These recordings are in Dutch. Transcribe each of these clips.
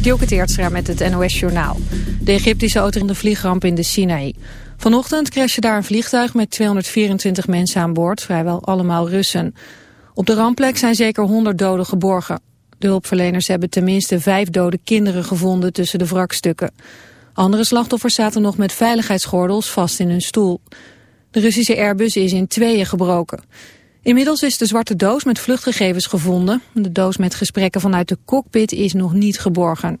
Dielke Teertstra met het NOS-journaal. De Egyptische auto in de vliegramp in de Sinaï. Vanochtend crashte daar een vliegtuig met 224 mensen aan boord, vrijwel allemaal Russen. Op de rampplek zijn zeker 100 doden geborgen. De hulpverleners hebben tenminste vijf dode kinderen gevonden tussen de wrakstukken. Andere slachtoffers zaten nog met veiligheidsgordels vast in hun stoel. De Russische Airbus is in tweeën gebroken. Inmiddels is de zwarte doos met vluchtgegevens gevonden. De doos met gesprekken vanuit de cockpit is nog niet geborgen.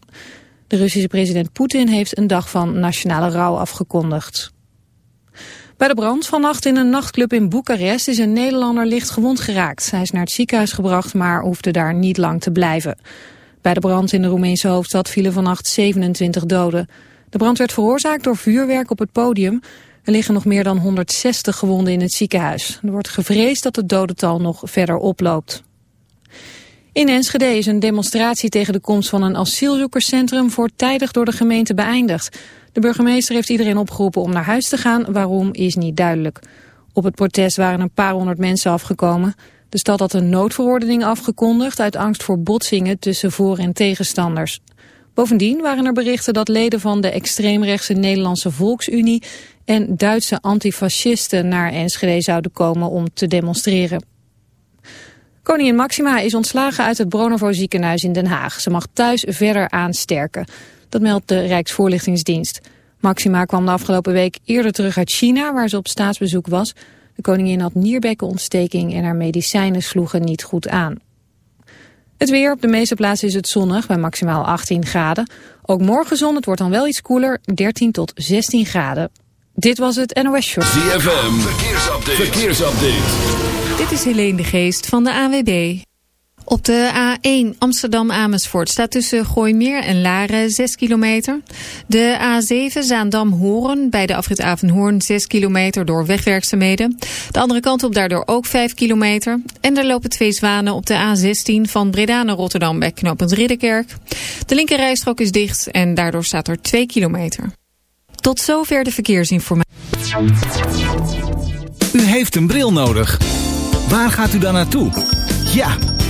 De Russische president Poetin heeft een dag van nationale rouw afgekondigd. Bij de brand vannacht in een nachtclub in Boekarest is een Nederlander licht gewond geraakt. Hij is naar het ziekenhuis gebracht, maar hoefde daar niet lang te blijven. Bij de brand in de Roemeense hoofdstad vielen vannacht 27 doden. De brand werd veroorzaakt door vuurwerk op het podium. Er liggen nog meer dan 160 gewonden in het ziekenhuis. Er wordt gevreesd dat het dodental nog verder oploopt. In Enschede is een demonstratie tegen de komst van een asielzoekerscentrum voortijdig door de gemeente beëindigd. De burgemeester heeft iedereen opgeroepen om naar huis te gaan, waarom is niet duidelijk. Op het protest waren een paar honderd mensen afgekomen. De stad had een noodverordening afgekondigd uit angst voor botsingen tussen voor- en tegenstanders. Bovendien waren er berichten dat leden van de extreemrechtse Nederlandse Volksunie en Duitse antifascisten naar Enschede zouden komen om te demonstreren. Koningin Maxima is ontslagen uit het Bronovo ziekenhuis in Den Haag. Ze mag thuis verder aansterken. Dat meldt de Rijksvoorlichtingsdienst. Maxima kwam de afgelopen week eerder terug uit China, waar ze op staatsbezoek was. De koningin had nierbekkenontsteking en haar medicijnen sloegen niet goed aan. Het weer, op de meeste plaatsen is het zonnig, bij maximaal 18 graden. Ook morgen zon, het wordt dan wel iets koeler, 13 tot 16 graden. Dit was het NOS Show. ZFM, verkeersupdate. verkeersupdate. Dit is Helene de Geest van de AWB. Op de A1 Amsterdam-Amersfoort staat tussen Gooimeer en Laren 6 kilometer. De A7 Zaandam-Horen bij de afrit Avenhoorn 6 kilometer door wegwerkzaamheden. De andere kant op daardoor ook 5 kilometer. En er lopen twee zwanen op de A16 van Breda naar Rotterdam bij knooppunt Ridderkerk. De linkerrijstrook is dicht en daardoor staat er 2 kilometer. Tot zover de verkeersinformatie. U heeft een bril nodig. Waar gaat u dan naartoe? Ja,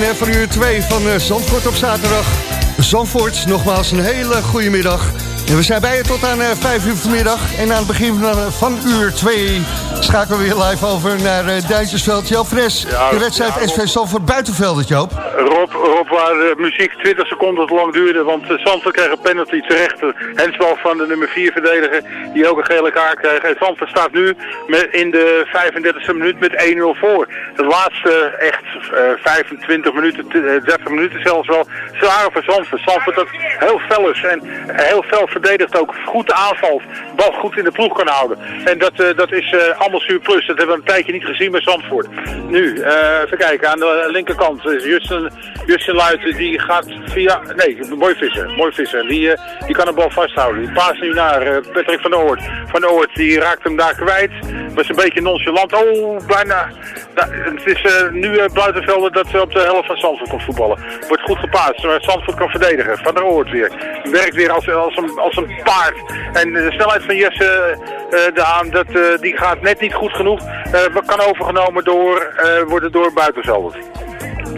Hè, van uur 2 van uh, Zandvoort op zaterdag. Zandvoort, nogmaals een hele goede middag. En we zijn bij je tot aan uh, eh, 5 uur vanmiddag. En aan het begin van, uh, van uur 2 schakelen we weer live over naar uh, Duitsersveld. Joop Fres, ja, de wedstrijd ja, SV Zandvoort buitenveld, Joop. Rob, Rob, waar de muziek 20 seconden te lang duurde, want uh, Zandvoort kreeg een penalty terecht. Hensbal van de nummer 4 verdediger, die ook een gele kaart kreeg. En Zandvoort staat nu met, in de 35e minuut met 1-0 voor. De laatste echt 25 minuten, 30 minuten zelfs wel, zware voor Zandvoort. Zandvoort dat heel fel is en heel fel verdedigt ook. Goed de aanval, bal goed in de ploeg kan houden. En dat, dat is allemaal allemaal surplus. Dat hebben we een tijdje niet gezien bij Zandvoort. Nu, uh, even kijken, aan de linkerkant is Justin, Justin Luiten, die gaat via... Nee, mooi vissen, mooi vissen. Die, uh, die kan de bal vasthouden. Die paast nu naar uh, Patrick van der Oort. Van der Oort, die raakt hem daar kwijt. Was een beetje nonchalant. Oh, bijna. Nou, het is nu buitenvelden dat ze op de helft van Zandvoort komt voetballen. Wordt goed gepaast, maar Zandvoort kan verdedigen. Van der Oort weer. Werkt weer als, als, een, als een paard. En de snelheid van Jesse de dat, die gaat net niet goed genoeg. Uh, kan overgenomen door, uh, worden door buitenvelders.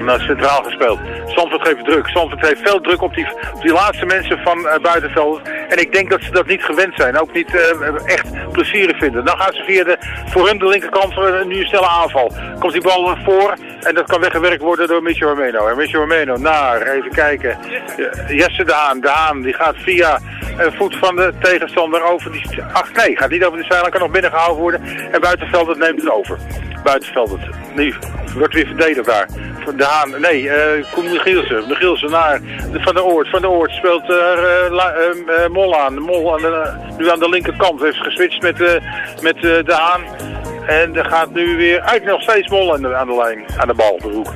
Is centraal gespeeld. Zandvoort geeft druk. Zandvoort heeft veel druk op die, op die laatste mensen van uh, buitenveld. En ik denk dat ze dat niet gewend zijn. Ook niet uh, echt plezierig vinden. Dan gaan ze via de, voor hun de linkerkant nu een snelle aanval. Komt die bal voor en dat kan weggewerkt worden door Michel Romeno. En Michel Romeno naar, even kijken. Jesse de Haan. De Haan die gaat via voet van de tegenstander over die... Ach nee, gaat niet over de zijlijn, kan nog binnengehouden worden. En buitenveld neemt het over. Buitenveld. Nu wordt weer verdedigd daar. De Haan, nee, uh, Koen Michielsen. Michielsen naar Van de Oort. Van de Oort speelt uh, Mol aan. De Mol aan de, nu aan de linkerkant. Heeft geswitcht met, met De Haan. En er gaat nu weer uit nog steeds Mol aan de, aan de lijn. Aan de bal, de hoek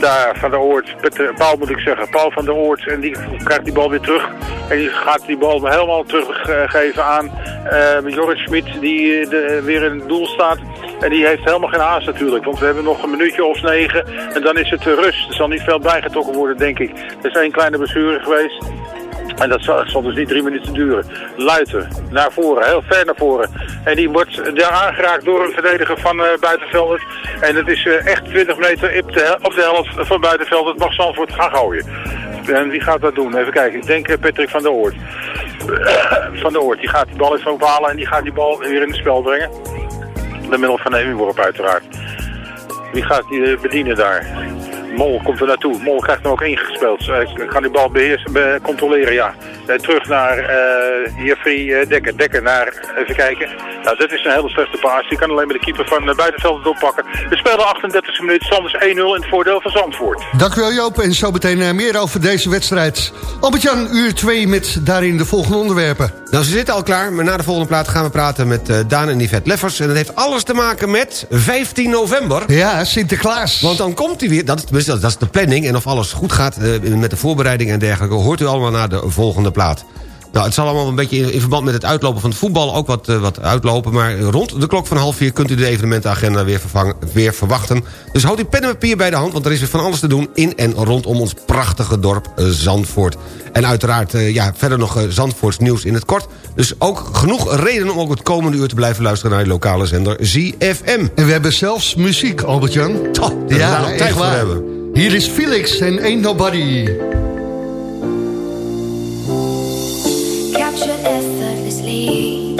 daar van de Oort, Paul moet ik zeggen, Paul van der Oort. En die krijgt die bal weer terug. En die gaat die bal helemaal teruggeven aan uh, Jorrit Schmid, die de, weer in het doel staat. En die heeft helemaal geen haast natuurlijk, want we hebben nog een minuutje of negen. En dan is het rust. Er zal niet veel bijgetrokken worden, denk ik. Er is één kleine blessure geweest. En dat zal, dus niet drie minuten duren. Luiten naar voren, heel ver naar voren. En die wordt daar aangeraakt door een verdediger van uh. En het is uh, echt 20 meter op de, op de helft van Buitenveldert. Mag Zandvoort gaan gooien. En wie gaat dat doen? Even kijken. Ik denk uh, Patrick van der Oort. van der Oort. Die gaat die bal even ophalen en die gaat die bal weer in het spel brengen. De middel van Eminworp uiteraard. Wie gaat die bedienen daar? Mol komt er naartoe. Mol krijgt hem ook ingespeeld. Ik kan die bal beheersen, controleren, ja. Eh, terug naar uh, Jeffrey Dekker. Dekker naar, even kijken. Nou, dit is een hele slechte paas. Die kan alleen met de keeper van uh, buitenveld oppakken. We spelen 38 minuten. Sanders 1-0 in het voordeel van Zandvoort. Dankjewel Joop. En zo meteen meer over deze wedstrijd. Albert-Jan, uur 2 met daarin de volgende onderwerpen. Nou, ze zitten al klaar. Maar na de volgende plaat gaan we praten met Daan en Yvette Leffers. En dat heeft alles te maken met 15 november. Ja, Sinterklaas. Want dan komt hij weer. Dat is, dat is de planning. En of alles goed gaat met de voorbereiding en dergelijke... hoort u allemaal naar de volgende plaat. Nou, het zal allemaal een beetje in, verband met het uitlopen van het voetbal ook wat, uh, wat uitlopen. Maar rond de klok van half vier kunt u de evenementenagenda weer, vervangen, weer verwachten. Dus houd uw pen en papier bij de hand, want er is weer van alles te doen... in en rondom ons prachtige dorp uh, Zandvoort. En uiteraard uh, ja, verder nog Zandvoorts nieuws in het kort. Dus ook genoeg reden om ook het komende uur te blijven luisteren... naar de lokale zender ZFM. En we hebben zelfs muziek, Albert-Jan. Ja, echt waar. Hebben. Hier is Felix en Ain't Nobody.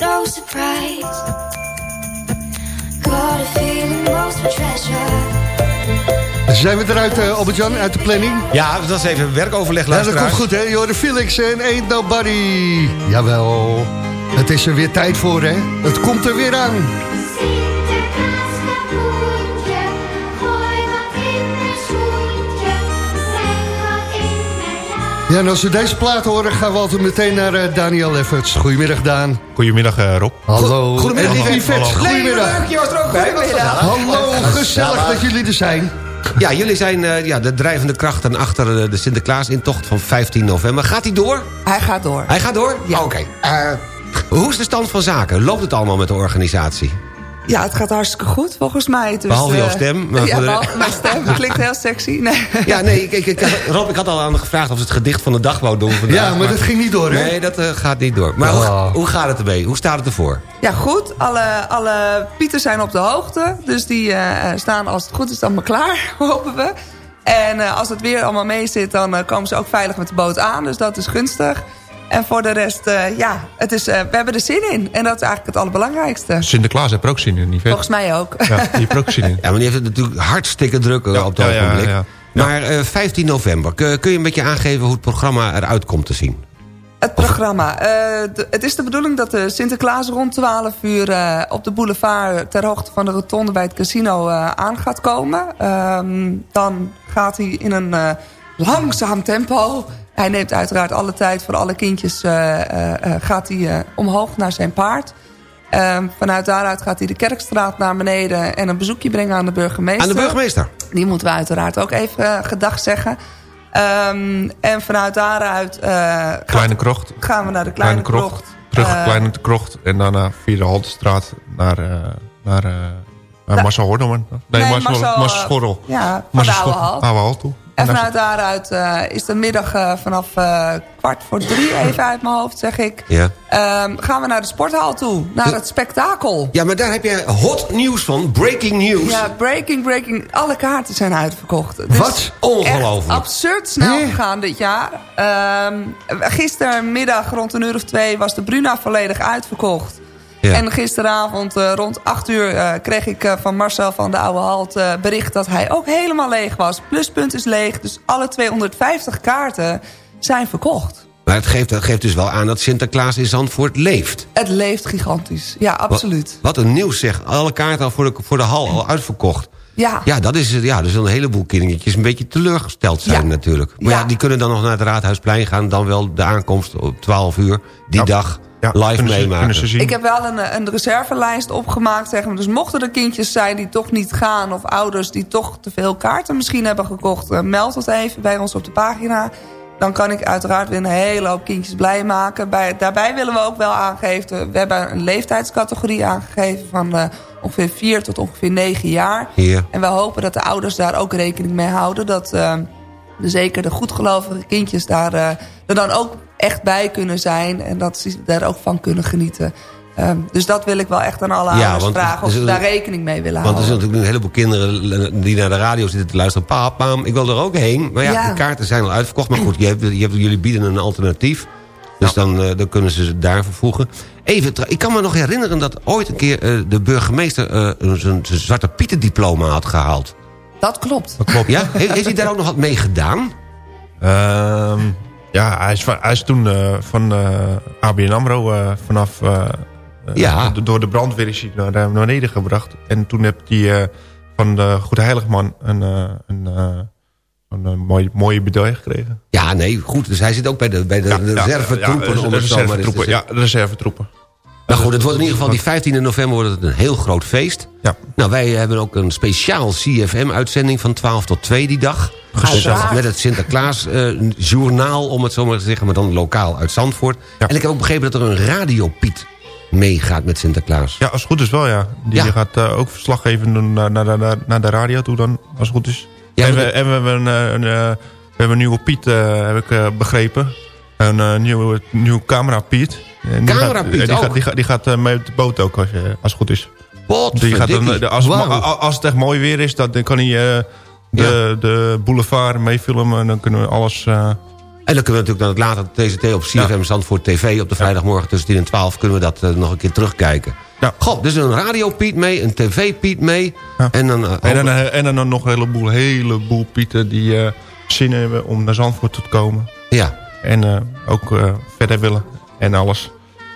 No surprise. Got a feeling most for treasure. Zijn we eruit, eh, Albert-Jan, uit de planning? Ja, dat is even werkoverleg, Ja, dat komt goed, hè? Jorde Felix en Ain't Nobody. Jawel. Het is er weer tijd voor, hè? Het komt er weer aan. Ja, en als we deze plaat horen, gaan we altijd meteen naar eh, Daniel Efforts. Goedemiddag, Daan. Goedemiddag eh, Rob. Hallo. Goedemiddag, lieve Yvette, Hallo. Goedemiddag. je was er ook bij. Hallo, gezellig dat jullie er zijn. Ja, jullie zijn eh, ja, de drijvende krachten achter de Sinterklaas-intocht van 15 november. Gaat hij door? Hij gaat door. Hij gaat door? Ja. Oké. Eh, hoe is de stand van zaken? Loopt het allemaal met de organisatie? Ja, het gaat hartstikke goed volgens mij. Dus, Behalve jouw eh, stem, maar ja, behalve mijn stem. Klinkt heel sexy. Nee. Ja, nee, ik, ik, ik- Rob, ik had al aan gevraagd of ze het gedicht van de dag wou doen vandaag. Ja, maar dat ging niet door, hè? Nee, dat eh, gaat niet door. Maar hoe, Oh. hoe gaat het ermee? Hoe staat het ervoor? Ja, goed. Alle, alle pieten zijn op de hoogte. Dus die eh, staan als het goed is dan maar klaar, hopen we. En eh, als het weer allemaal mee zit, dan komen ze ook veilig met de boot aan. Dus dat is gunstig. En voor de rest, eh, ja, het is, eh, we hebben er zin in. En dat is eigenlijk het allerbelangrijkste. Sinterklaas heeft er ook zin in, niet? Volgens mij ook. Ja, die heeft er ook zin in. Ja, maar die heeft het natuurlijk hartstikke druk eh, Ja, op het ja, ja, ogenblik. ja. Ja. Maar eh, 15 november, kun, je een beetje aangeven hoe het programma eruit komt te zien? Het programma. Eh, de- het is de bedoeling dat de Sinterklaas rond 12 uur eh, op de boulevard... ter hoogte van de rotonde bij het casino eh, aan gaat komen. Ehm, dan gaat hij in een eh, langzaam tempo... Hij neemt uiteraard alle tijd voor alle kindjes... eh, eh, eh, gaat hij omhoog naar zijn paard. Ehm, vanuit daaruit gaat hij de Kerkstraat naar beneden... en een bezoekje brengen aan de burgemeester. Aan de burgemeester? Die moeten we uiteraard ook even gedag zeggen. Ehm, en vanuit daaruit Kleine krocht. gaan we naar de Kleine, Krocht. Terug Eh, Kleine Krocht. En daarna via de Haltestraat naar, naar, Ja. Marcel Horneman. Nee, Nee, Marcel, Marcel, Marcel Schorrel. ja, van Marcel de oude. Oude toe. En vanuit daaruit eh, is de middag eh, vanaf eh, kwart voor drie, even uit mijn hoofd zeg ik... Ja. ehm, gaan we naar de sporthal toe, naar het spektakel. Ja, maar daar heb je hot nieuws van. Breaking news. Ja, breaking, breaking. Alle kaarten zijn uitverkocht. Wat? Ongelooflijk. Absurd snel gegaan dit jaar. Ehm, gistermiddag rond een uur of twee was de Bruna volledig uitverkocht. Ja. En gisteravond eh, rond 8 uur eh, kreeg ik eh, van Marcel van de Oude Halt bericht dat hij ook helemaal leeg was. Pluspunt is leeg, dus alle 250 kaarten zijn verkocht. Maar het geeft, dat geeft dus wel aan dat Sinterklaas in Zandvoort leeft. Het leeft gigantisch. Ja, absoluut. Wat, wat een nieuws zeg. Alle kaarten al voor de, voor de hal al uitverkocht. Ja. Ja, dat is, ja, er zullen een heleboel kindertjes een beetje teleurgesteld zijn Ja. natuurlijk. Maar ja. Ja. die kunnen dan nog naar het Raadhuisplein gaan. Dan wel de aankomst op 12 uur. Die Ja. dag Ja, live ze- meemaken. ze. Ik heb wel een, een reservelijst opgemaakt. Zeg maar. Dus mochten er kindjes zijn die toch niet gaan... of ouders die toch te veel kaarten misschien hebben gekocht... eh, meld het even bij ons op de pagina. Dan kan ik uiteraard weer een hele hoop kindjes blij maken. Bij, daarbij willen we ook wel aangeven... we hebben een leeftijdscategorie aangegeven... van eh, ongeveer 4 tot ongeveer 9 jaar. En we hopen dat de ouders daar ook rekening mee houden... dat eh, de, zeker de goedgelovige kindjes daar, eh, er dan ook echt bij kunnen zijn... en dat ze daar ook van kunnen genieten. Ehm, dus dat wil ik wel echt aan alle Ja, ouders want vragen... of er ze daar rekening mee willen Want er zijn houden. natuurlijk een heleboel kinderen die naar de radio zitten te luisteren. Paap, mam, ik wil er ook heen. Maar ja, Ja. de kaarten zijn al uitverkocht. Maar goed, je hebt, je hebt, jullie bieden een alternatief. Dus dan, eh, dan kunnen ze ze daar vervoegen. Even, ik kan me nog herinneren dat ooit een keer eh, de burgemeester... eh, zijn Zwarte Pieten diploma had gehaald. Dat klopt. Dat klopt. Ja? He- heeft hij daar ook nog wat mee gedaan? Ehm, ja, hij is, van- hij is toen eh, van eh, ABN AMRO eh, vanaf... Ja. do- Door de brandweer is hij naar, naar beneden gebracht. En toen heb hij van de Goede Heiligman een, uh, een, uh, een, een mooie, mooie medaille gekregen. Ja, nee, goed. Dus hij zit ook bij de, bij de ja, reservetroepen. Ja, te reservetroepen. Ja, reservetroepen. Nou goed, het wordt in ieder geval die 15 november wordt het een heel groot feest. Ja. Nou, wij hebben ook een speciaal CFM-uitzending van 12 tot 2 die dag. Gezellig. Met het Sinterklaas-journaal, om het zo maar te zeggen... maar dan lokaal uit Zandvoort. En ik heb ook begrepen dat er een radiopiet meegaat met Sinterklaas. Ja, als het goed is wel, ja. Die Ja. gaat eh, ook verslag geven doen naar, naar, naar, naar de radio toe dan, als het goed is. Ja, en, we, en we hebben een, eh, een, eh, we hebben een nieuwe Piet, eh, heb ik eh, begrepen. Een eh, nieuwe, nieuwe camera Piet. En die Camera gaat- Piet eh, die, ook? gaat, die, gaat, die gaat eh, mee op de boot ook, als, je, als het goed is. Die gaat dan, eh, als, als, het echt mooi weer is, dan, kan hij eh, de, de boulevard meefilmen. En dan kunnen we alles... eh, En dan kunnen we natuurlijk dan het later TCT op CFM Zandvoort TV... op de vrijdagmorgen tussen 10 en 12 kunnen we dat eh, nog een keer terugkijken. Ja. Goh, dus een radio-piet mee, een tv-piet mee... En dan, eh, En dan, eh, en dan nog een heleboel, heleboel Pieten die eh, zin hebben om naar Zandvoort te komen. Ja. En eh, ook eh, verder willen en alles.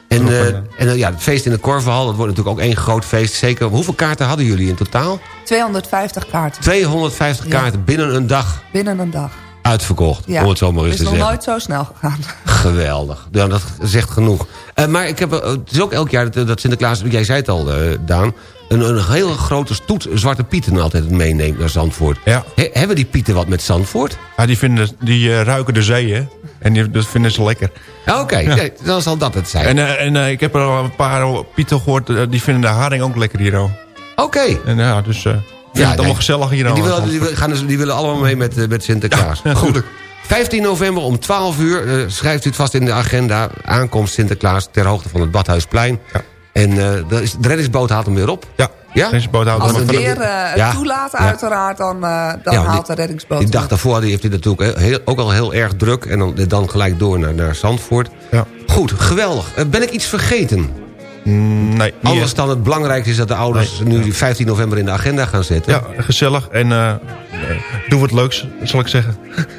En, eh, en, eh, ja, het feest in de Korverhal, dat wordt natuurlijk ook één groot feest. Zeker. Hoeveel kaarten hadden jullie in totaal? 250 kaarten 250 Ja. kaarten binnen een dag binnen een dag. uitverkocht. Ja. Om het zo maar eens is te nog zeggen. nooit zo snel gegaan. Geweldig. Ja, dat zegt genoeg. Eh, maar ik heb, het is ook elk jaar dat, dat Sinterklaas, jij zei het al, eh, Daan... Een, een hele grote stoet zwarte pieten altijd meeneemt naar Zandvoort. Ja. He- hebben die pieten wat met Zandvoort? Ja, die, vinden, die eh, ruiken de zee, hè. En die, dat vinden ze lekker. Ja, Oké, nee, dan zal dat het zijn. En, eh, en eh, ik heb er al een paar Pieten gehoord, eh, die vinden de haring ook lekker hier. Oké. En ja, dus... ja, het nee. allemaal gezellig hier. En die, willen, die, gaan dus, die willen allemaal mee met, met Sinterklaas. Ja, Goed. tuurlijk. 15 november om 12 uur. schrijft u het vast in de agenda. Aankomst Sinterklaas ter hoogte van het Badhuisplein. En eh, de, is- de reddingsboot haalt hem weer op. Ja, Ja? deze boot houdt Als hem het van- weer het Ja. toelaat Ja. uiteraard, dan, eh, dan Ja, haalt die- de reddingsboot Die dag op. daarvoor die heeft hij natuurlijk heel, ook al heel erg druk. En dan, dan gelijk door naar, naar Zandvoort. Ja. Goed, geweldig. Ben ik iets vergeten? Mm, nee, niet Anders dan het belangrijkste is dat de ouders nu die 15 november in de agenda gaan zetten. Ja, gezellig. En doe wat leuks, zal ik zeggen.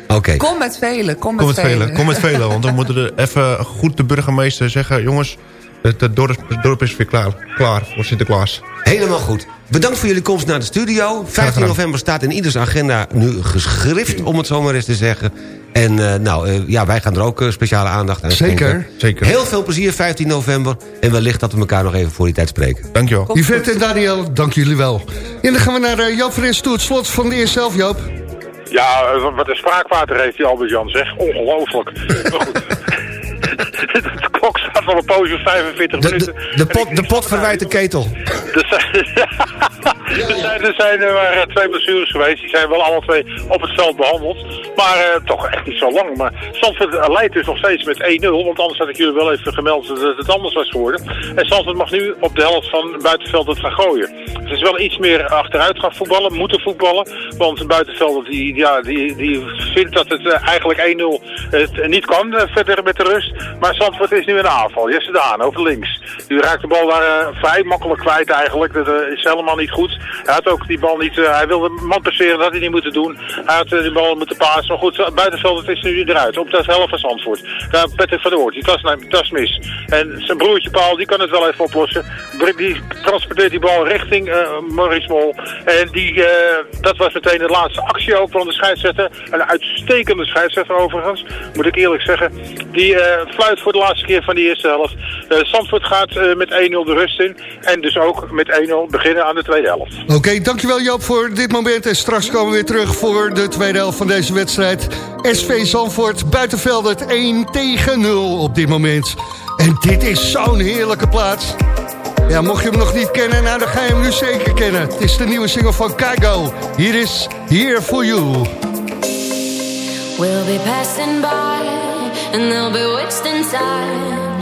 Oké. Kom met velen, kom met, Kom met velen. velen, kom met velen. Want dan moeten er even goed de burgemeester zeggen... jongens, het, het dorp, het dorp is weer klaar, klaar voor Sinterklaas. Helemaal goed. Bedankt voor jullie komst naar de studio. 15 gedaan. november staat in ieders agenda nu geschrift, om het zo maar eens te zeggen. En eh, nou, eh, ja, wij gaan er ook eh, speciale aandacht aan Zeker. schenken. Zeker. Heel veel plezier 15 november. En wellicht dat we elkaar nog even voor die tijd spreken. Dankjewel. Yvette en Daniel, dank jullie wel. En dan gaan we naar uh, Joop Fres toe, het slot van de eerste zelf, Joop. Ja, wat een spraakwater heeft die Albert Jan, zeg. Ongelooflijk. Maar goed. de klok al een poosje op 45 De, minuten. de, de, pot, de pot verwijt de ketel. Er zijn, er zijn, er zijn er maar eh, twee blessures geweest. Die zijn wel alle twee op het veld behandeld. Maar eh, toch echt niet zo lang. Maar Zandvoort leidt dus nog steeds met 1-0. Want anders had ik jullie wel even gemeld dat het anders was geworden. En Zandvoort mag nu op de helft van buitenveld het gaan gooien. Het is wel iets meer achteruit gaan voetballen. Moeten voetballen. Want buitenveld die, ja, die, die vindt dat het eh, eigenlijk 1-0 het niet kan verder met de rust. Maar Zandvoort is nu in de aanval. Jesse Daan over links. Die raakt de bal daar eh, vrij makkelijk kwijt eigenlijk. Dat eh, is helemaal niet goed. Hij had ook die bal niet... eh, hij wilde man passeren, dat had hij niet moeten doen. Hij had die bal moeten pasen. Maar goed, buitenveld is nu eruit. Op de helft van Zandvoort. Daar Patrick van der Oort. Die tas, mis. En zijn broertje Paul, die kan het wel even oplossen. Die transporteert die bal richting eh Maurice Mol. En die, dat was meteen de laatste actie ook van de scheidsrechter. Een uitstekende scheidsrechter overigens, moet ik eerlijk zeggen. Die fluit voor de laatste keer van die eerste helft. Eh Zandvoort gaat eh, met 1-0 de rust in. En dus ook met 1-0 beginnen aan de tweede helft. Oké, dankjewel Joop voor dit moment. En straks komen we weer terug voor de tweede helft van deze wedstrijd. SV Zandvoort, buitenveld het 1 tegen 0 op dit moment. En dit is zo'n heerlijke plaats. Ja, mocht je hem nog niet kennen, nou dan ga je hem nu zeker kennen. Het is de nieuwe single van Kaigo. Hier is Here For You. We'll be passing by and they'll be wasting time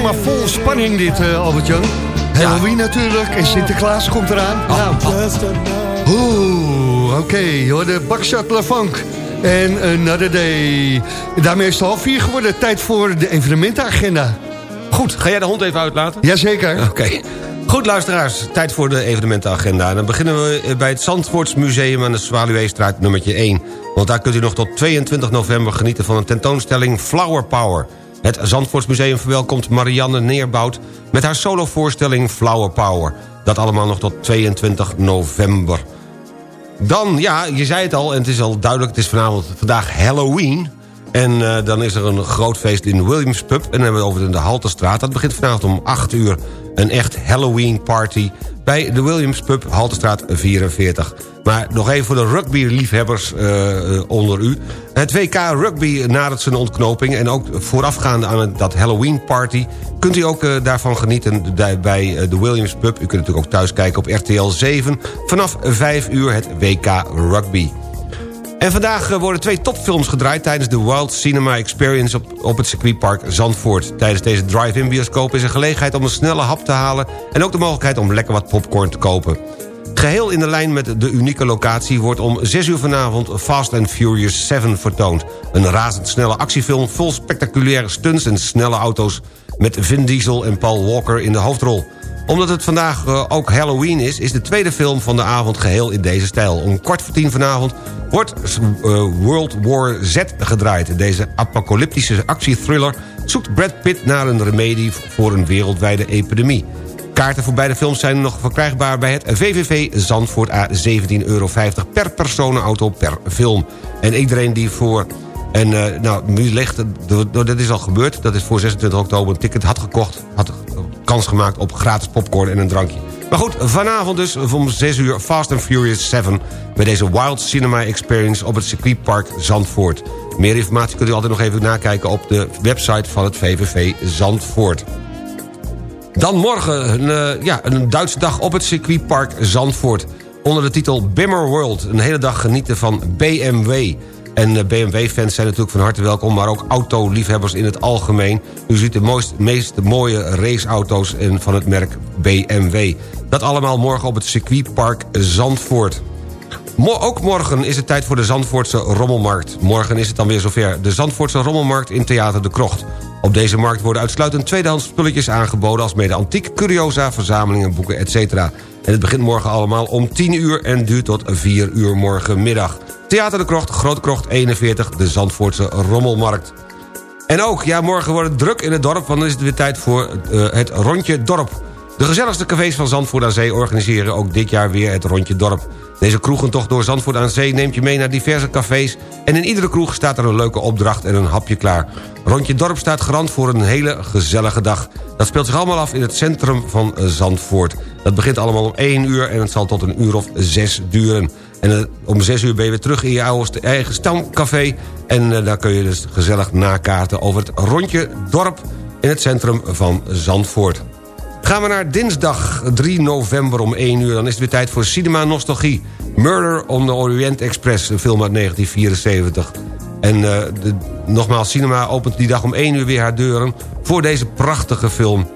Programma vol spanning dit, eh, Albert-Jan. Halloween natuurlijk en Sinterklaas komt eraan. Nou, Oeh, oké, okay, hoor de Bakshot LaFunk en Another Day. Daarmee is het half vier geworden. Tijd voor de evenementenagenda. Goed, ga jij de hond even uitlaten? Jazeker. Oké. Goed, luisteraars, tijd voor de evenementenagenda. En dan beginnen we bij het Zandvoortsmuseum aan de Zwaluweestraat nummertje 1. Want daar kunt u nog tot 22 november genieten van een tentoonstelling Flower Power. Het Zandvoortsmuseum verwelkomt Marianne Neerbout... met haar solovoorstelling Flower Power. Dat allemaal nog tot 22 november. Dan, ja, je zei het al en het is al duidelijk... het is vanavond vandaag Halloween... En uh, dan is er een groot feest in Williams Pub. En dan hebben we over in de Halterstraat. Dat begint vanavond om 8 uur. Een echt Halloween party bij de Williams Pub, Halterstraat 44. Maar nog even voor de rugby-liefhebbers uh, onder u. Het WK Rugby nadert zijn ontknoping... en ook voorafgaande aan dat Halloween-party... kunt u ook uh, daarvan genieten bij de Williams Pub. U kunt natuurlijk ook thuis kijken op RTL 7... vanaf 5 uur het WK Rugby. En vandaag eh, worden twee topfilms gedraaid... tijdens de Wild Cinema Experience op, op het circuitpark Zandvoort. Tijdens deze drive-in bioscoop is er gelegenheid om een snelle hap te halen... en ook de mogelijkheid om lekker wat popcorn te kopen. Geheel in de lijn met de unieke locatie wordt om 6 uur vanavond Fast and Furious 7 vertoond. Een razendsnelle actiefilm vol spectaculaire stunts en snelle auto's... met Vin Diesel en Paul Walker in de hoofdrol omdat het vandaag uh, ook Halloween is... is de tweede film van de avond geheel in deze stijl. Om kwart voor tien vanavond wordt uh, World War Z gedraaid. Deze apocalyptische actiethriller zoekt Brad Pitt naar een remedie... voor een wereldwijde epidemie. Kaarten voor beide films zijn nog verkrijgbaar bij het VVV Zandvoort A 17,50 euro per personenauto per film. En iedereen die voor en uh, nou, nu ligt, dat is al gebeurd, dat is voor 26 oktober een ticket had gekocht... had kans gemaakt op gratis popcorn en een drankje. Maar goed, vanavond dus om 6 uur Fast and Furious 7... bij deze Wild Cinema Experience op het circuitpark Zandvoort. Meer informatie kunt u altijd nog even nakijken op de website van het VVV Zandvoort. Dan morgen een, uh, ja, een Duitse dag op het circuitpark Zandvoort. Onder de titel Bimmer World. Een hele dag genieten van BMW... En eh, BMW-fans zijn natuurlijk van harte welkom... maar ook autoliefhebbers in het algemeen. U ziet de mooist, meest mooie raceauto's van het merk BMW. Dat allemaal morgen op het circuitpark Zandvoort. Ook morgen is het tijd voor de Zandvoortse Rommelmarkt. Morgen is het dan weer zover. De Zandvoortse Rommelmarkt in Theater de Krocht. Op deze markt worden uitsluitend tweedehands spulletjes aangeboden... als mede antiek, curiosa, verzamelingen, boeken, etc. En het begint morgen allemaal om 10 uur en duurt tot 4 uur morgenmiddag. Theater de Krocht, Grote Krocht 41, de Zandvoortse Rommelmarkt. En ook, ja, morgen wordt het druk in het dorp... want dan is het weer tijd voor uh, het Rondje Dorp. De gezelligste cafés van Zandvoort aan Zee organiseren ook dit jaar weer het Rondje Dorp. Deze kroegentocht door Zandvoort aan Zee neemt je mee naar diverse cafés... en in iedere kroeg staat er een leuke opdracht en een hapje klaar. Rondje Dorp staat garant voor een hele gezellige dag. Dat speelt zich allemaal af in het centrum van Zandvoort. Dat begint allemaal om 1 uur en het zal tot een uur of 6 duren. En uh, om 6 uur ben je weer terug in je oude eigen stamcafé... en uh, daar kun je dus gezellig nakaarten over het rondje dorp... in het centrum van Zandvoort. Gaan we naar dinsdag 3 november om 1 uur... dan is het weer tijd voor Cinema Nostalgie. Murder on the Orient Express, een film uit 1974. En uh, de, nogmaals, Cinema opent die dag om 1 uur weer haar deuren... voor deze prachtige film.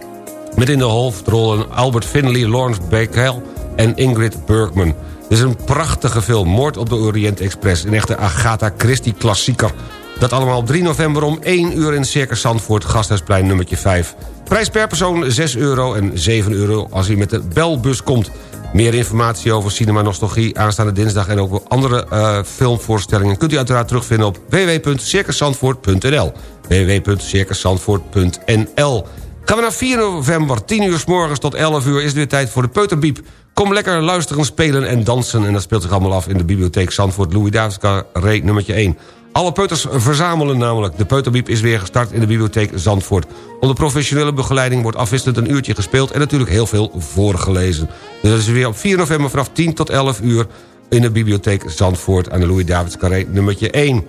Met in de hoofdrollen Albert Finley, Lawrence Bacall en Ingrid Bergman. Het is een prachtige film, Moord op de Orient Express. Een echte Agatha Christie klassieker. Dat allemaal op 3 november om 1 uur in Circus Zandvoort... Gasthuisplein nummertje 5. Prijs per persoon 6 euro en 7 euro als u met de belbus komt. Meer informatie over Cinema Nostalgie aanstaande dinsdag... en ook andere uh, filmvoorstellingen kunt u uiteraard terugvinden op www.circuszandvoort.nl www.circuszandvoort.nl Gaan we naar 4 november, 10 uur s morgens tot 11 uur... is het weer tijd voor de Peuterbiep. Kom lekker luisteren, spelen en dansen. En dat speelt zich allemaal af in de bibliotheek Zandvoort... Louis Davids Carré nummertje 1. Alle peuters verzamelen namelijk. De peuterbiep is weer gestart in de bibliotheek Zandvoort. Onder professionele begeleiding wordt afwisselend een uurtje gespeeld... en natuurlijk heel veel voorgelezen. Dus dat is weer op 4 november vanaf 10 tot 11 uur... in de bibliotheek Zandvoort aan de Louis Davids Carré nummertje 1.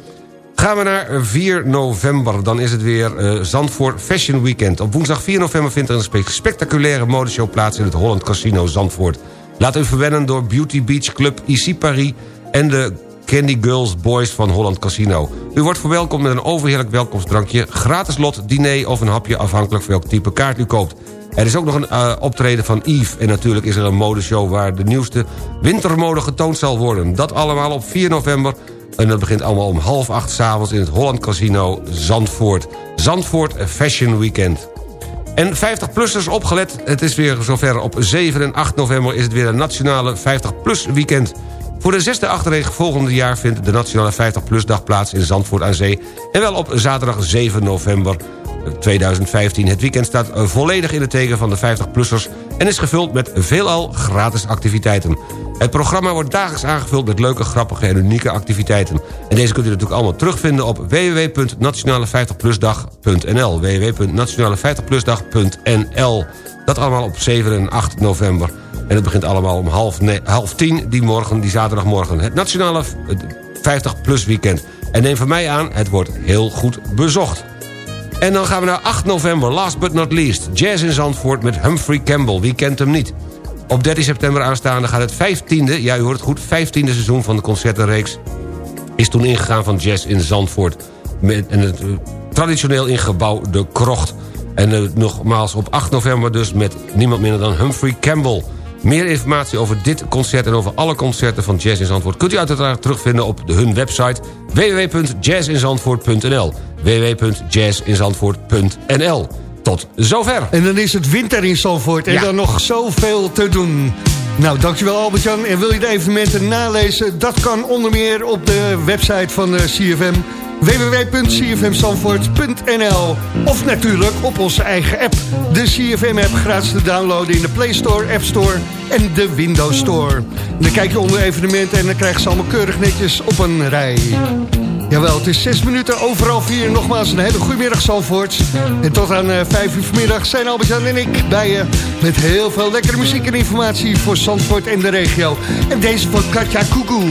Gaan we naar 4 november, dan is het weer uh, Zandvoort Fashion Weekend. Op woensdag 4 november vindt er een spectaculaire modeshow plaats... in het Holland Casino Zandvoort. Laat u verwennen door Beauty Beach Club Ici Paris... en de Candy Girls Boys van Holland Casino. U wordt verwelkomd met een overheerlijk welkomstdrankje... gratis lot, diner of een hapje afhankelijk van welk type kaart u koopt. Er is ook nog een uh, optreden van Yves. En natuurlijk is er een modeshow waar de nieuwste wintermode getoond zal worden. Dat allemaal op 4 november. En dat begint allemaal om half acht s'avonds in het Holland Casino Zandvoort. Zandvoort Fashion Weekend. En 50-plussers opgelet, het is weer zover op 7 en 8 november... is het weer een nationale 50-plus weekend. Voor de zesde achterregen volgende jaar vindt de nationale 50-plus dag plaats in Zandvoort aan Zee... en wel op zaterdag 7 november 2015. Het weekend staat volledig in het teken van de 50-plussers... en is gevuld met veelal gratis activiteiten. Het programma wordt dagelijks aangevuld met leuke, grappige en unieke activiteiten. En deze kunt u natuurlijk allemaal terugvinden op www.nationale50plusdag.nl www.nationale50plusdag.nl Dat allemaal op 7 en 8 november. En het begint allemaal om half, half tien die morgen, die zaterdagmorgen. Het Nationale 50 Plus Weekend. En neem van mij aan, het wordt heel goed bezocht. En dan gaan we naar 8 november, last but not least. Jazz in Zandvoort met Humphrey Campbell. Wie kent hem niet? Op 13 september aanstaande gaat het 15e, ja u hoort het goed... 15e seizoen van de concertenreeks is toen ingegaan van Jazz in Zandvoort. Met, en het, uh, traditioneel in gebouw De Krocht. En uh, nogmaals op 8 november dus met niemand minder dan Humphrey Campbell. Meer informatie over dit concert en over alle concerten van Jazz in Zandvoort... kunt u uiteraard terugvinden op hun website www.jazzinzandvoort.nl www.jazzinzandvoort.nl Tot zover. En dan is het winter in Zandvoort en ja. dan nog zoveel te doen. Nou, dankjewel Albert-Jan. En wil je de evenementen nalezen? Dat kan onder meer op de website van de CFM www.cfmzandvoort.nl Of natuurlijk op onze eigen app. De CFM-app gratis te downloaden in de Play Store, App Store en de Windows Store. dan kijk je onder evenementen en dan krijg je ze allemaal keurig netjes op een rij. Jawel, het is zes minuten overal vier. Nogmaals een hele goede middag Zandvoort. En tot aan uh, vijf uur vanmiddag zijn Albert-Jan en ik bij je... met heel veel lekkere muziek en informatie voor Zandvoort en de regio. En deze van Katja Kuku.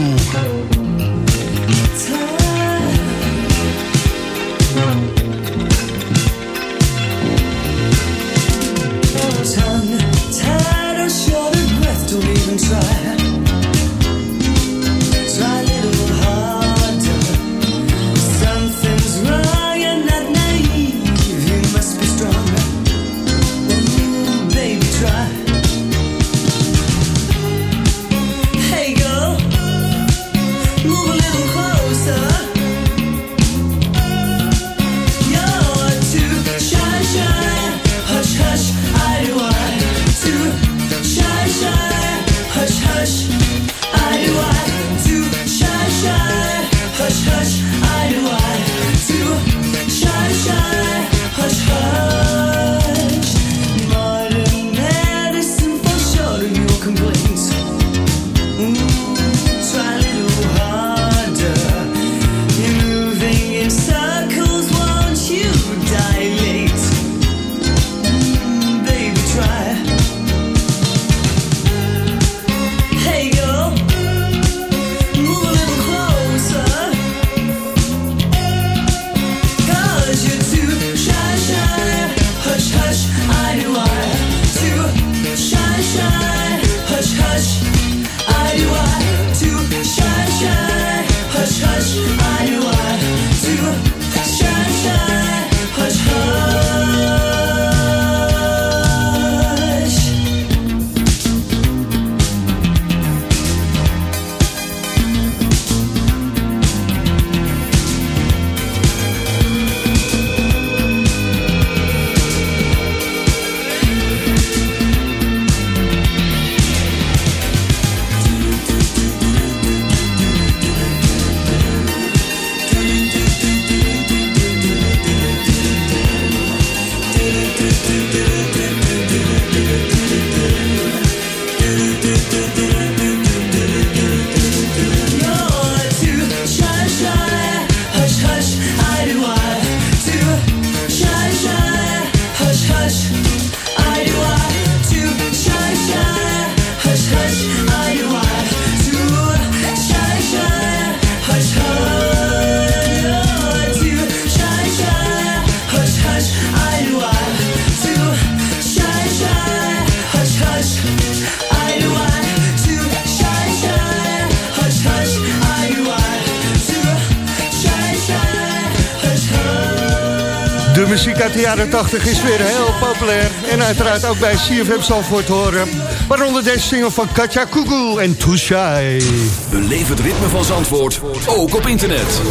Jaren 80 is weer heel populair. En uiteraard ook bij CFM Zandvoort horen. Waaronder deze single van Katja Kugel en Shy. Beleef het ritme van Zandvoort, ook op internet.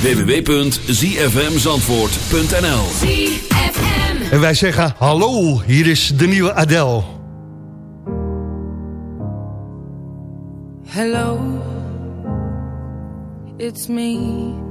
www.zfmzandvoort.nl En wij zeggen hallo, hier is de nieuwe Adele. Hello, it's me.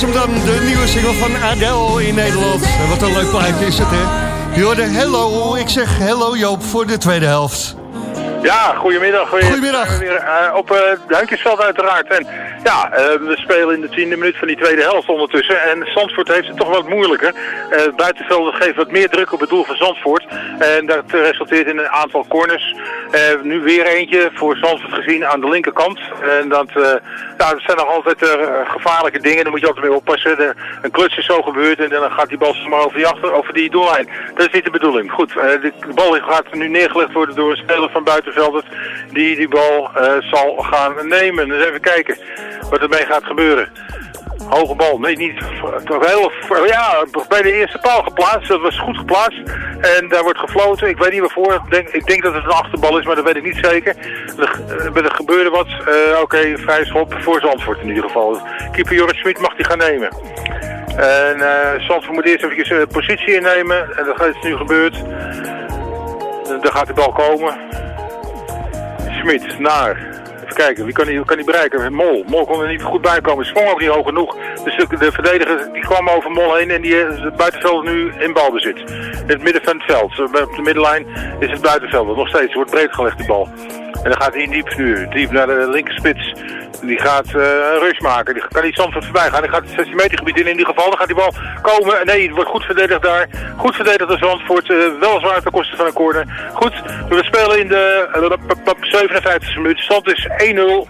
was hem dan, de nieuwe single van Adele in Nederland. En wat een leuk plaatje is het, hè? Je hoorde hello, ik zeg hello Joop voor de tweede helft. Ja, goedemiddag. Weer, Goedemiddag. Weer, eh, op uh, Duinkjesveld uiteraard. En ja, eh, we spelen in de tiende minuut van die tweede helft ondertussen. En Zandvoort heeft het toch wat moeilijker. Uh, buitenvelden geven wat meer druk op het doel van Zandvoort. En dat resulteert in een aantal corners. nu weer eentje voor Zandvoort gezien aan de linkerkant. En dat, ja, dat zijn nog altijd gevaarlijke dingen. Daar moet je altijd mee oppassen. Een kluts is zo gebeurd en dan gaat die bal maar over die, achter, over die doellijn. Dat is niet de bedoeling. Goed, de, bal gaat nu neergelegd worden door een speler van buitenvelden die die bal zal gaan nemen. Dus even kijken wat ermee gaat gebeuren. Hoge bal, nee niet, heel, ja, bij de eerste paal geplaatst, dat was goed geplaatst. En daar wordt gefloten, ik weet niet waarvoor, ik denk, ik denk dat het een achterbal is, maar dat weet ik niet zeker. Er, er gebeurde wat, uh, oké, okay, vrij schop voor Zandvoort in ieder geval. Keeper Joris Smit mag die gaan nemen. En uh, Zandvoort moet eerst even positie innemen, en dat is nu gebeurd. Dan gaat de bal komen. Smit naar. Kijken, wie kan hij, kan hij bereiken? Mol. Mol kon er niet goed bij komen. Sprong ook niet hoog genoeg. Dus de, de verdediger die kwam over Mol heen en die is het buitenveld nu in balbezit. In het midden van het veld. Op de middenlijn is het buitenveld. Nog steeds. wordt breed gelegd die bal. En dan gaat hij diep nu. Diep naar de linkerspits. Die gaat uh, een rush maken. Die kan niet Zandvoort voorbij gaan. Die gaat het 16 meter gebied in. In ieder geval dan gaat die bal komen. Nee, het wordt goed verdedigd daar. Goed verdedigd door Zandvoort. Uh, weliswaar ten koste van een corner. Goed, we spelen in de uh, 57e minuut. Stand is 1-0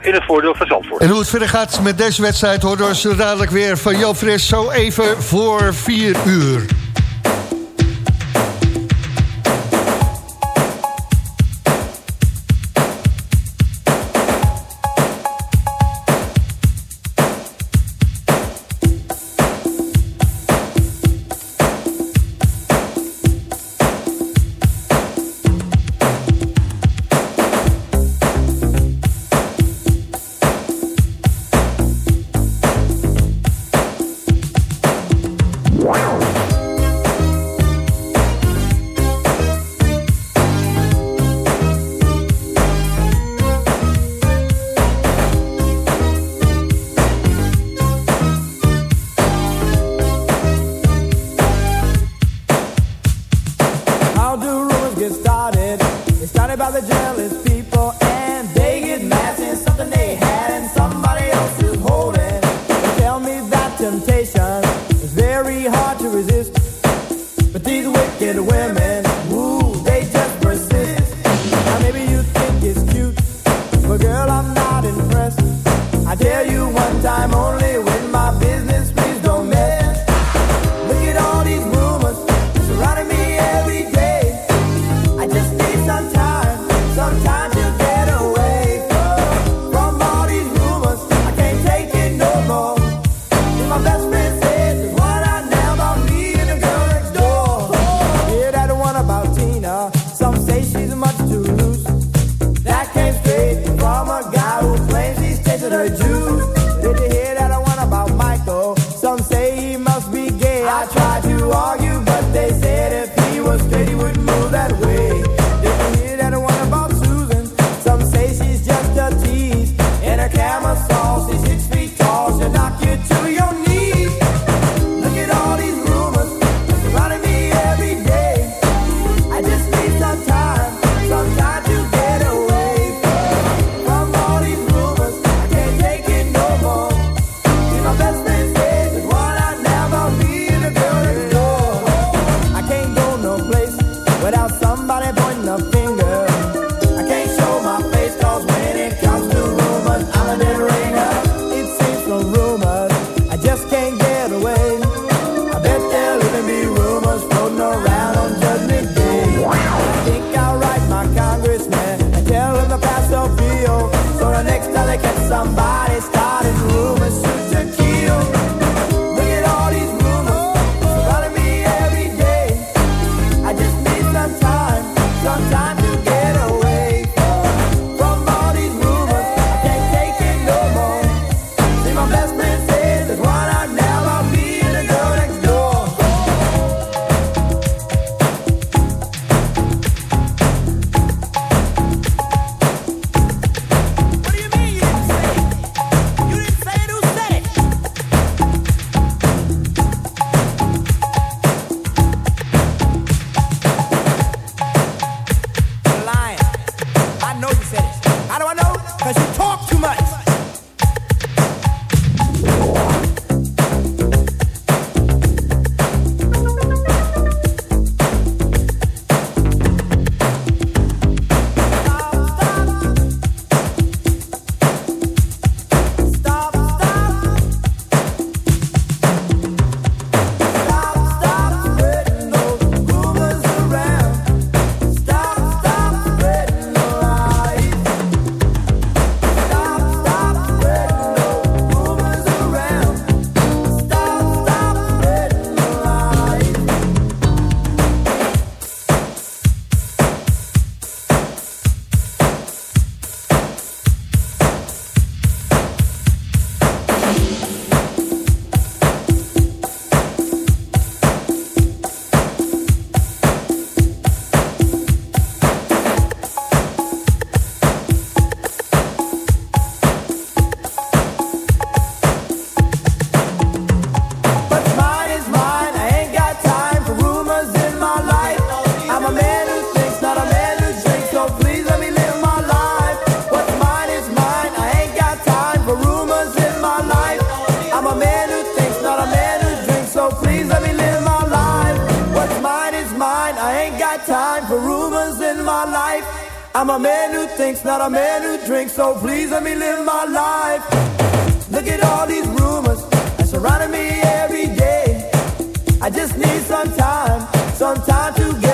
in het voordeel van Zandvoort. En hoe het verder gaat met deze wedstrijd hoorden we zo dadelijk weer van Jo Fris. Zo even voor 4 uur. ain't got time for rumors in my life. I'm a man who thinks, not a man who drinks, so please let me live my life. Look at all these rumors that surrounding me every day. I just need some time, some time to get.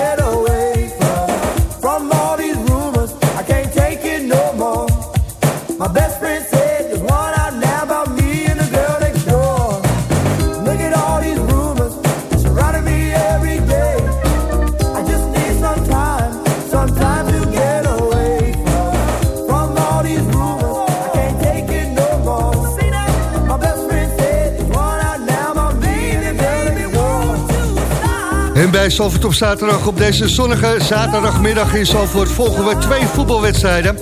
Bij Zalvoort op zaterdag op deze zonnige zaterdagmiddag in Zalvoort volgen we twee voetbalwedstrijden.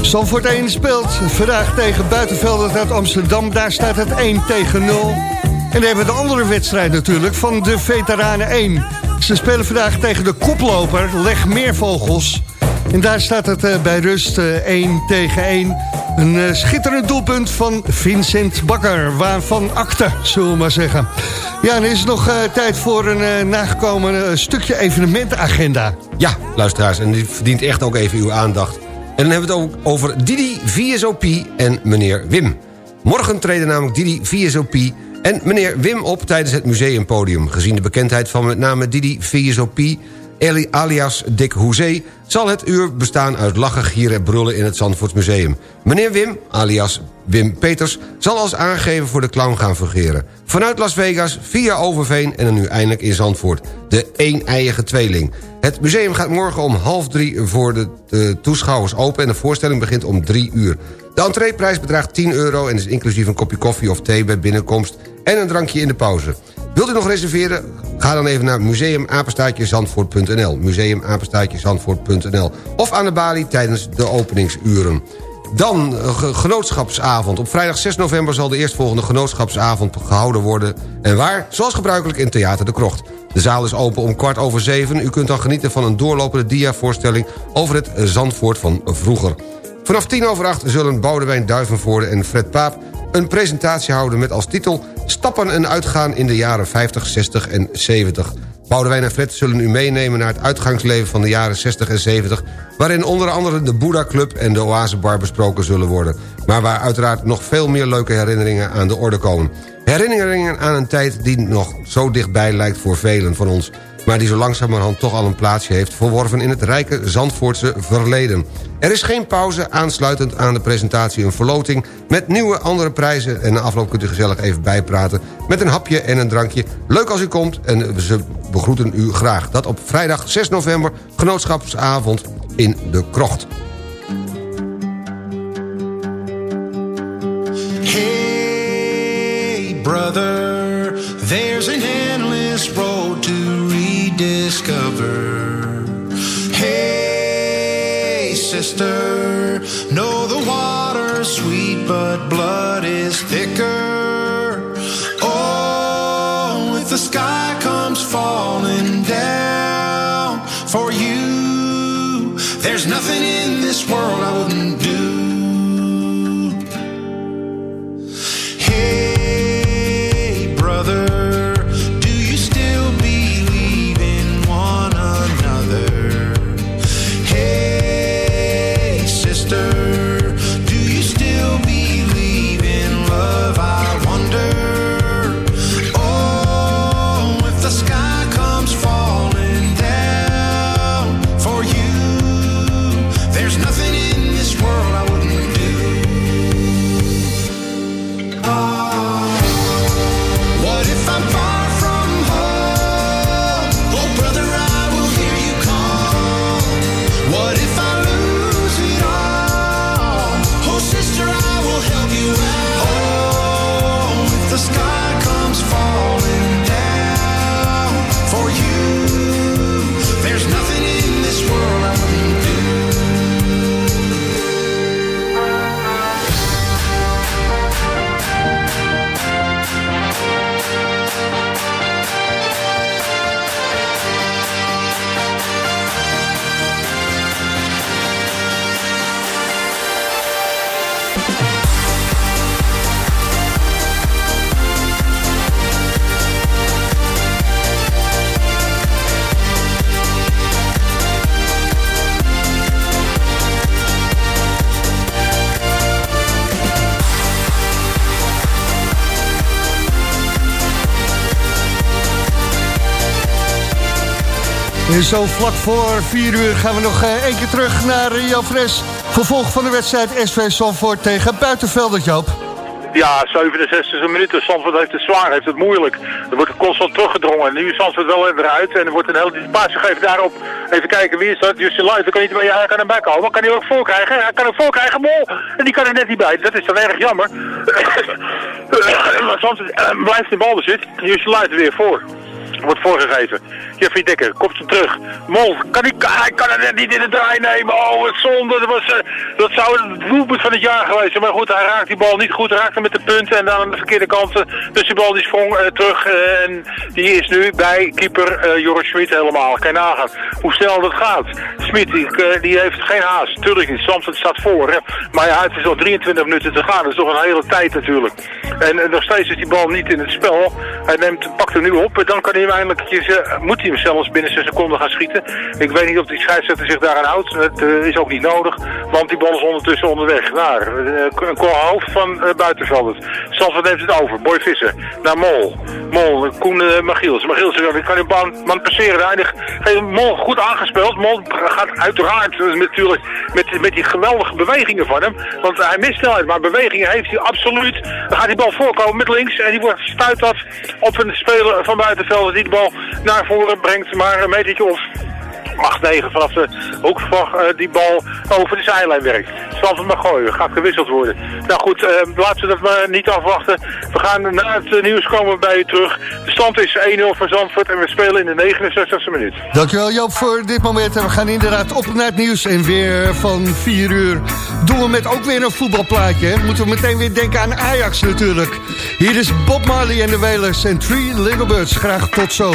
Zalvoort 1 speelt vandaag tegen Buitenvelden uit Amsterdam. Daar staat het 1 tegen 0. En dan hebben we de andere wedstrijd natuurlijk van de Veteranen 1. Ze spelen vandaag tegen de koploper Leg Meervogels. En daar staat het eh, bij rust eh, 1 tegen 1. Een eh, schitterend doelpunt van Vincent Bakker. Waarvan akte, zullen we maar zeggen. Ja, en is het nog eh, tijd voor een eh, nagekomen eh, stukje evenementenagenda. Ja, luisteraars, en die verdient echt ook even uw aandacht. En dan hebben we het ook over Didi VSOP en meneer Wim. Morgen treden namelijk Didi VSOP en meneer Wim op tijdens het museumpodium. Gezien de bekendheid van met name Didi VSOP alias Dick Hoezee... zal het uur bestaan uit lachen, gieren en brullen in het Zandvoortsmuseum. Meneer Wim, alias Wim Peters... zal als aangever voor de clown gaan fungeren. Vanuit Las Vegas, via Overveen en dan nu eindelijk in Zandvoort. De een-eiige tweeling. Het museum gaat morgen om half drie voor de eh, toeschouwers open... en de voorstelling begint om drie uur. De entreeprijs bedraagt 10 euro en is inclusief een kopje koffie of thee bij binnenkomst... en een drankje in de pauze. Wilt u nog reserveren? Ga dan even naar museumapenstaatjezandvoort.nl museumapenstaatjezandvoort.nl Of aan de balie tijdens de openingsuren. Dan eh, ge- genootschapsavond. Op vrijdag 6 november zal de eerstvolgende genootschapsavond gehouden worden. En waar? Zoals gebruikelijk in Theater de Krocht. De zaal is open om kwart over zeven. U kunt dan genieten van een doorlopende diavoorstelling... over het Zandvoort van vroeger. Vanaf tien over acht zullen Boudewijn Duivenvoorde en Fred Paap... een presentatie houden met als titel... Stappen en uitgaan in de jaren 50, 60 en 70. Boudewijn en Fred zullen u meenemen naar het uitgangsleven van de jaren 60 en 70... waarin onder andere de Boeddha Club en de Oasebar besproken zullen worden. Maar waar uiteraard nog veel meer leuke herinneringen aan de orde komen. Herinneringen aan een tijd die nog zo dichtbij lijkt voor velen van ons... maar die zo langzamerhand toch al een plaatsje heeft verworven in het rijke Zandvoortse verleden. Er is geen pauze, aansluitend aan de presentatie een verloting... met nieuwe andere prijzen en na afloop kunt u gezellig even bijpraten... met een hapje en een drankje. Leuk als u komt en ze begroeten u graag. Dat op vrijdag 6 november, genootschapsavond in de Krocht. Hey, brother, there's an endless road to rediscover. Hey, sister, know the water's sweet, but blood is thicker. Oh, if the sky comes falling down for you, zo vlak voor 4 uur gaan we nog één keer terug naar Jan Fres. Vervolg van de wedstrijd SV Zandvoort tegen Buitenveldert, Joop. Ja, 67 minuten. Zandvoort heeft het zwaar, heeft het moeilijk. Er wordt constant teruggedrongen. Nu is Zandvoort wel eruit en er wordt een hele paas gegeven daarop. Even kijken, wie is dat? Justin Luijten kan niet meer, hij kan hem bij komen. Kan hij ook voorkrijgen? Hij kan hem voorkrijgen, mol. En die kan er net niet bij. Dat is dan erg jammer. Zandvoort uh, blijft in balbezit. Justin Luijten weer voor wordt voorgegeven. Jeffrey Dekker komt ze terug. Mol, kan hij, kan het niet in de draai nemen. Oh, het zonde. Dat, was, uh, dat zou het doelpunt van het jaar geweest zijn. Maar goed, hij raakt die bal niet goed. Raakte met de punten en dan aan de verkeerde kant. Dus die bal die sprong uh, terug. Uh, en die is nu bij keeper Joris Smit helemaal. Kan je nagaan hoe snel dat gaat. Smit, die, heeft geen haast. Tuurlijk niet. Samson staat voor. Hè. Maar ja, het is al 23 minuten te gaan. Dat is toch een hele tijd natuurlijk. En nog steeds is die bal niet in het spel. Hij neemt, pakt hem nu op. En dan kan hij uiteindelijk uh, moet hij hem zelfs binnen zijn seconden gaan schieten. Ik weet niet of die scheidsrechter zich daaraan houdt. Het uh, is ook niet nodig, want die bal is ondertussen onderweg. Naar uh, een hoofd van uh, buitenvelders. Zandvoort neemt het over. Boy Visser naar Mol. Mol, Koen Magiels. Magiels die kan de baan man passeren. Mol goed aangespeeld. Mol gaat uiteraard natuurlijk met, met die geweldige bewegingen van hem. Want hij mist snelheid, maar bewegingen heeft hij absoluut. Dan gaat die bal voorkomen met links en die wordt stuit dat op een speler van buitenvelden die de bal naar voren brengt. Maar een metertje of 8-9 vanaf de hoekvlag uh, die bal over de zijlijn werkt. Zandvoort mag gooien, gaat gewisseld worden. Nou goed, uh, laten we dat maar niet afwachten. We gaan na het nieuws komen bij u terug. De stand is 1-0 voor Zandvoort en we spelen in de 69e minuut. Dankjewel Joop voor dit moment. En we gaan inderdaad op naar het nieuws. En weer van 4 uur doen we met ook weer een voetbalplaatje. Hè? Moeten we meteen weer denken aan Ajax natuurlijk. Hier is Bob Marley en de Wailers en Three Little Birds. Graag tot zo.